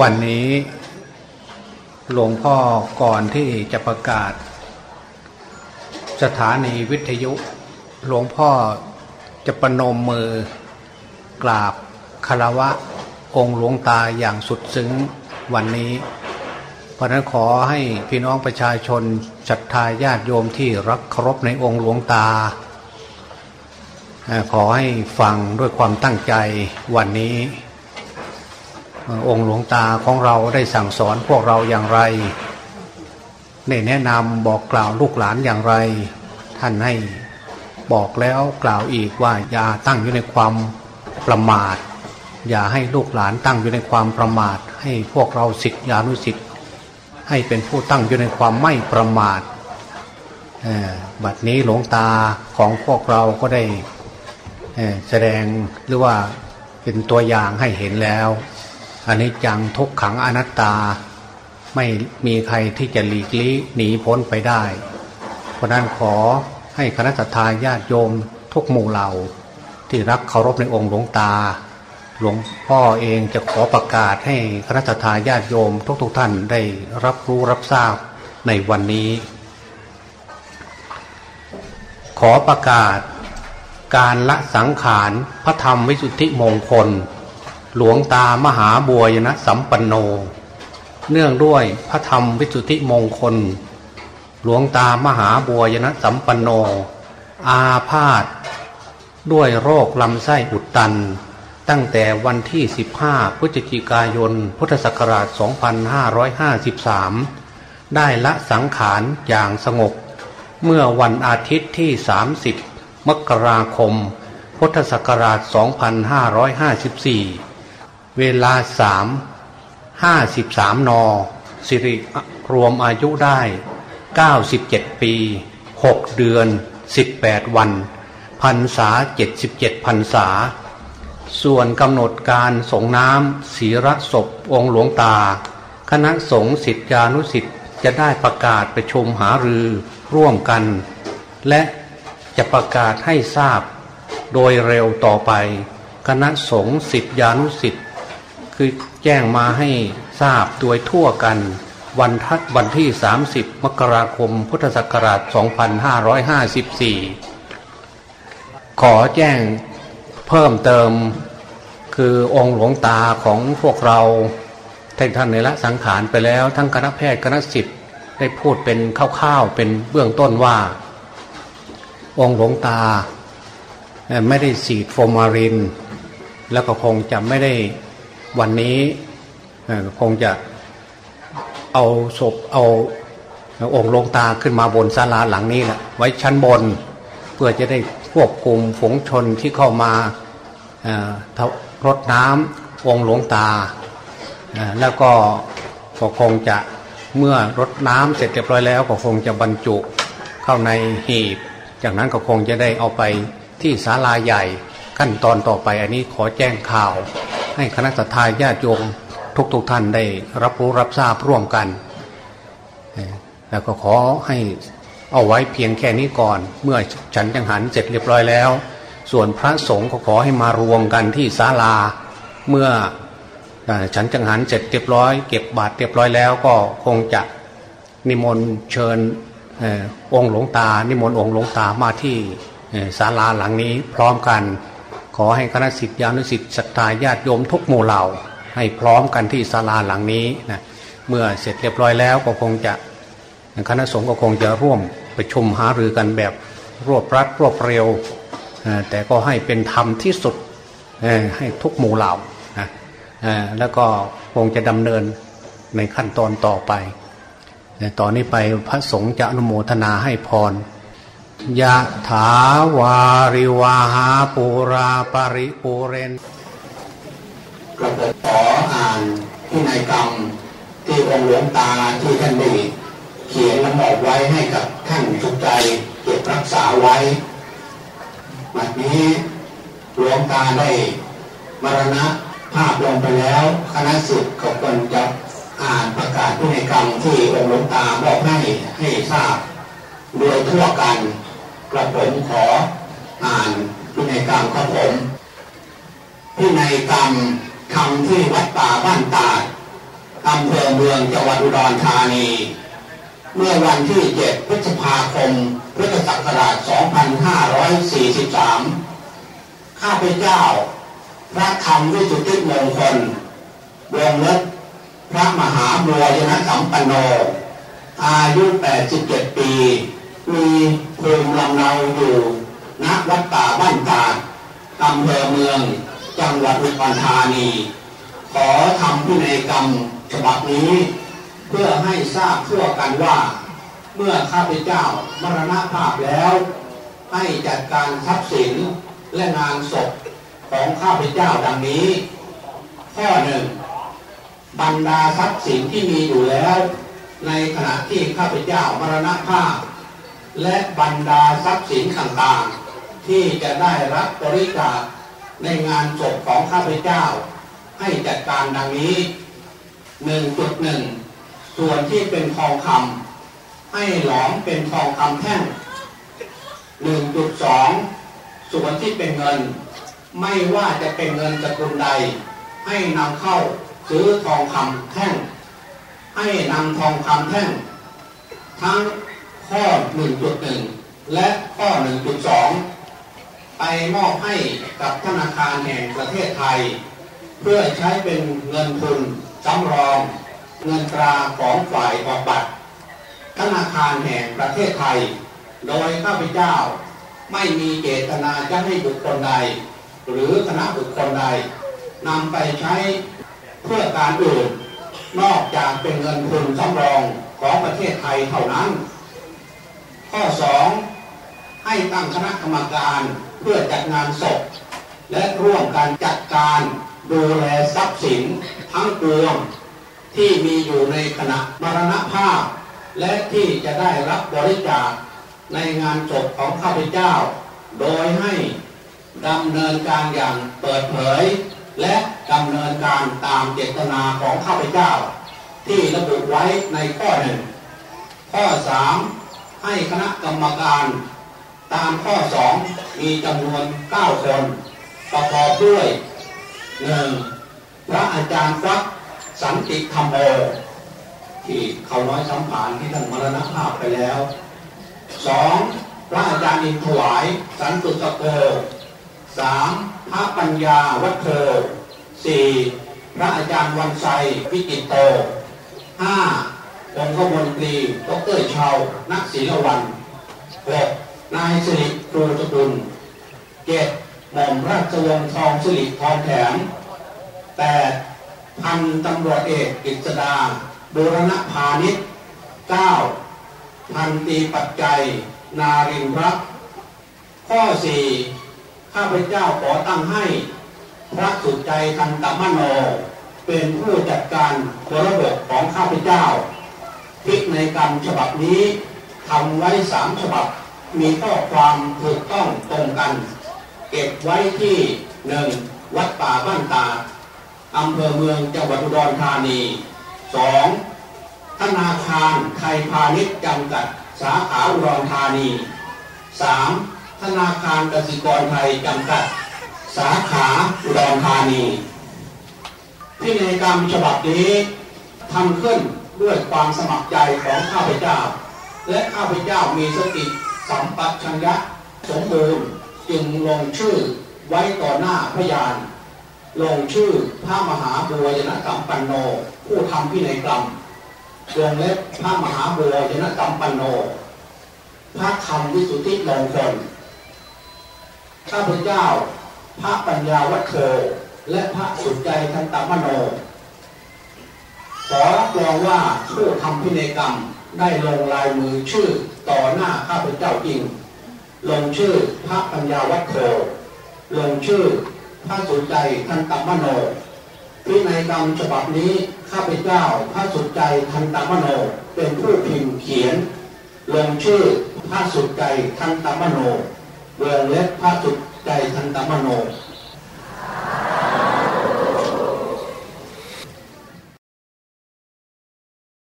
วันนี้หลวงพ่อก่อนที่จะประกาศ สถานีวิทยุ หลวงพ่อจะประนมมือกราบคารวะองค์หลวงตาอย่างสุดซึ้งวันนี้ เพราะนั้นขอให้พี่น้องประชาชนศรัทธาญาติโยมที่รักเคารพในองค์หลวงตา ขอให้ฟังด้วยความตั้งใจวันนี้ องค์หลวงตาของเราได้สั่งสอนพวกเราอย่างไรได้แนะนำบอกกล่าวลูกหลานอย่างไร ท่านให้บอกแล้วกล่าวอีกว่าอย่าตั้งอยู่ในความประมาท อย่าให้ลูกหลานตั้งอยู่ในความประมาท ให้พวกเราสิทธิานุสิทธิ์ให้เป็นผู้ตั้งอยู่ในความไม่ประมาทบัดนี้หลวงตาของพวกเราก็ได้แสดงหรือว่าเป็นตัวอย่างให้เห็นแล้ว อันนี้จังทุกขังอนัตตาไม่มีใครที่จะหลีกลี่หนีพ้นไปได้ เพราะนั้นขอให้คณะทาญาติโยมทุกหมู่เหล่า ที่รักเคารพในองค์หลวงตา หลวงพ่อเองจะขอประกาศให้คณะทาญาติโยม ทุกๆทท่านได้รับรู้รับทราบในวันนี้ ขอประกาศการละสังขารพระธรรมวิสุทธิมงคล หลวงตามหาบัวยนะสัมปันโน เนื่องด้วยพระธรรมวิสุทธิมงคล หลวงตามหาบัวยนะสัมปันโน อาพาธด้วยโรคลำไส้อุดตัน ตั้งแต่วันที่ 15 พฤศจิกายน พุทธศักราช 2553 ได้ละสังขารอย่างสงบ เมื่อวันอาทิตย์ที่ 30 มกราคม พุทธศักราช 2554 เวลาสามห้าสิบสามนอสิริรวมอายุได้เก้าสิบเจ็ดปีหกเดือนสิบแปดวันพันษาเจ็ดสิบเจ็ดพันษา ส่วนกำหนดการสงน้ำศีรศพองหลวงตา คณะสงฆ์สิทธิานุสิทธิ์จะได้ประกาศประชุมหารือร่วมกัน และจะประกาศให้ทราบโดยเร็วต่อไป คณะสงฆ์สิทธิานุสิทธิ คือแจ้งมาให้ทราบโดยทั่วกัน วันทัดวันที่ 30 มกราคม พุทธศักราช 2554 ขอแจ้งเพิ่มเติมคือองค์หลวงตาของพวกเราท่านท่านในละสังขารไปแล้ว ทั้งคณะแพทย์คณะสิทธิ์ได้พูดเป็นคร่าวๆเป็นเบื้องต้นว่า องค์หลวงตา ไม่ได้สีดโฟมาริน แล้วก็คงจะไม่ได้ วันนี้คงจะเอาศพเอาองค์ลงตาขึ้นมาบนศาลาหลังนี้แหละไว้ชั้นบน เพื่อจะได้ควบคุมฝงชนที่เข้ามารดน้ำองค์หลวงตา แล้วก็ก็คงจะเมื่อรดน้ำเสร็จเรียบร้อยแล้วก็คงจะบรรจุเข้าในหีบ จากนั้นก็คงจะได้เอาไปที่ศาลาใหญ่ขั้นตอนต่อไปอันนี้ขอแจ้งข่าว ให้คณะสัตยาญาติโยมทุกๆทท่านได้รับรู้รับทราบร่วมกัน แล้วก็ขอให้เอาไว้เพียงแค่นี้ก่อน เมื่อฉันจังหันเสร็จเรียบร้อยแล้ว ส่วนพระสงฆ์ก็ขอให้มารวมกันที่ศาลา เมื่อฉันจังหันเสร็จเรียบร้อย เก็บบาตรเรียบร้อยแล้วก็คงจะนิมนต์เชิญองค์หลวงตา นิมนต์องค์หลวงตามาที่ศาลาหลังนี้พร้อมกัน ขอให้คณะสิทธิานุสิทธิศรัทธาญาติโยมทุกหมู่เหล่า ให้พร้อมกันที่ศาลาหลังนี้นะเมื่อเสร็จเรียบร้อยแล้วก็คงจะคณะสงฆ์ก็คงจะร่วมประชุมหารือกันแบบรวบรัดรวบเร็ว แต่ก็ให้เป็นธรรมที่สุดให้ทุกหมู่เหล่านะแล้วก็คงจะดำเนินในขั้นตอนต่อไป ต่อนนี้ไปพระสงฆ์จะอนุโมทนาให้พร ยะถาวาริวาหาปูราปริปูเรนกระผมขออ่านที่ในกรรมที่องค์หลวงตาที่ท่านได้เขียนและมอบไว้ให้กับท่านทุกใจเก็บรักษาไว้บัดนี้หลวงตาได้มรณะภาพลงไปแล้ว คณะสิทธิ์ก็ควรจะอ่านประกาศพินัยกรรมที่องค์หลวงตาบอกให้ให้ทราบโดยทั่วกัน กระผมขออ่านพินัยกรรมครับผมพินัยกรรมคำที่วัดป่าบ้านตาดอำเภอเมืองจังหวัดอุดรธานี เมื่อวันที่ 7 พฤษภาคม พุทธศักราช 2543 ข้าพเจ้า พระธรรมวิสุทธิมงคลวงเล็บพระมหาบัวยนสัมปันโน อายุ 87 ปี มีภูมิลำเนาอยู่ณวัดป่าบ้านตาดอำเภอเมือง จังหวัดอุดรธานี ขอทำพินัยกรรมฉบับนี้ เพื่อให้ทราบทั่วกันว่า เมื่อข้าพเจ้ามรณภาพแล้ว ให้จัดการทรัพย์สินและงานศพของข้าพเจ้าดังนี้ ข้อหนึ่งบรรดาทรัพย์สินที่มีอยู่แล้ว ในขณะที่ข้าพเจ้ามรณภาพ และบรรดาทรัพย์สินต่างๆ ที่จะได้รับบริจาคในงานศพของข้าพเจ้า ให้จัดการดังนี้ 1.1 ส่วนที่เป็นทองคำให้หลอมเป็นทองคำแท่ง 1.2 ส่วนที่เป็นเงิน ไม่ว่าจะเป็นเงินสกุลใด ให้นำเข้าซื้อทองคำแท่ง ให้นำทองคำแท่ง ทั้ง ข้อ 1.1 และข้อ 1.2 ไปมอบให้กับธนาคารแห่งประเทศไทย เพื่อใช้เป็นเงินทุนสำรอง เงินตราของฝ่ายออกบัตรธนาคารแห่งประเทศไทย โดยข้าพเจ้าไม่มีเจตนาจะให้บุคคลใด หรือคณะบุคคลใดนำไปใช้เพื่อการอื่น นอกจากเป็นเงินทุนสำรองของประเทศไทยเท่านั้น ข้อ 2 ให้ตั้งคณะกรรมการเพื่อจัดงานศพ และร่วมการจัดการดูแลทรัพย์สินทั้งปวงที่มีอยู่ในขณะมรณภาพ และที่จะได้รับบริจาคในงานศพของข้าพเจ้า โดยให้ดำเนินการอย่างเปิดเผย และดำเนินการตามเจตนาของข้าพเจ้า ที่ระบุไว้ในข้อหนึ่งข้อ3 ให้คณะกรรมการตามข้อ 2 มีจำนวน 9 คน ประกอบด้วย 1. พระอาจารย์ฟักสันติธรรมโอที่เขาน้อยสัมผานที่ท่านมรณภาพไปแล้ว 2. พระอาจารย์อินถวาย สันตุสโก 3. พระปัญญาวัดโท 4. พระอาจารย์วันไซพิจิตโต 5. องค์มนตรี ดรชาวนักศิลวัน 6. นายสิริครูสกุล 7. หม่อมราชวงศ์ทองสิริทองแถม 8. พันตำรวจเอกกฤษดาบูรณพาณิชย์ 9. พันตีปัจจัย นารินทร์รักข้อ4ข้าพเจ้าขอตั้งให้ พระสุดใจทันตมโน เป็นผู้จัดการระบบของข้าพเจ้า พิในกรรมฉบับนี้ทำไว้สามฉบับ มีข้อความถูกต้องตรงกัน เก็บไว้ที่หนึ่งวัดป่าบ้านตาอำเภอเมืองจังหวัดอุดรธานี 2. ธนาคารไทยพาณิชย์จำกัด สาขาอุดรธานี 3. ธนาคารกสิกรไทยจำกัด สาขาอุดรธานีพินัยกรรมฉบับนี้ทำขึ้น ด้วยความสมัครใจของข้าพเจ้า และข้าพเจ้ามีสติสัมปชัญญะสมบูรณ์จึงลงชื่อไว้ต่อหน้าพยาน ลงชื่อพระมหาบัวยนกรรมปันโน ผู้ทำพินัยกรรมวงเล็บพระมหาบัวยนกรรมปันโน พระธรรมวิสุทธิมงคลข้าพเจ้า พระปัญญาวัฒโธและพระสุดใจทันตมโน ขอรับรองว่าผู้ทำพินัยกรรมได้ลงลายมือชื่อต่อหน้าข้าพเจ้าจริง ลงชื่อพระปัญญาวัฒโธลงชื่อพระสุดใจทันตมโน พินัยกรรมฉบับนี้ข้าพเจ้าพระสุดใจทันตมโน เป็นผู้พิมพ์เขียน ลงชื่อพระสุดใจทันตมโนเบืองเล็บพระสุดใจทันตมโน